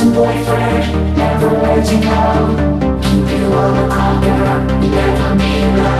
present boyfriend, never where to go. Keep you on the corner, never be alone.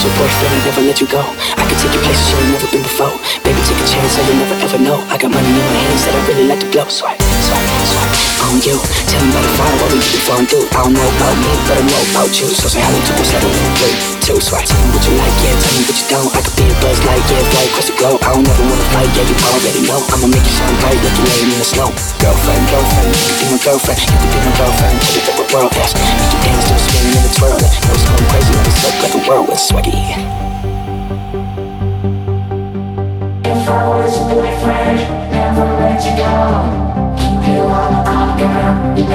was your boyfriend, I never let you go. I could take you places you ain't never been before. Baby, take a chance, that you'll never ever know. I got money in my hands that I really like to blow. Swipe, swipe, swipe on you. Tell me about the fire, what we keep falling through. I don't know about me, but I know about you. So say hello to us, let three, two, swipe. Tell me what you like, yeah, tell me what you don't. I could be a buzz light, yeah, fly across the globe. I don't ever wanna fight, yeah, you already know. I'ma make you sound great, like you laying in the snow. Girlfriend, girlfriend, you could be my girlfriend, you could be my girlfriend. Tell me that we're world class, you dance to a spin Roll with Swaggy. If I was a boyfriend, never let you go. Keep you on the conquer.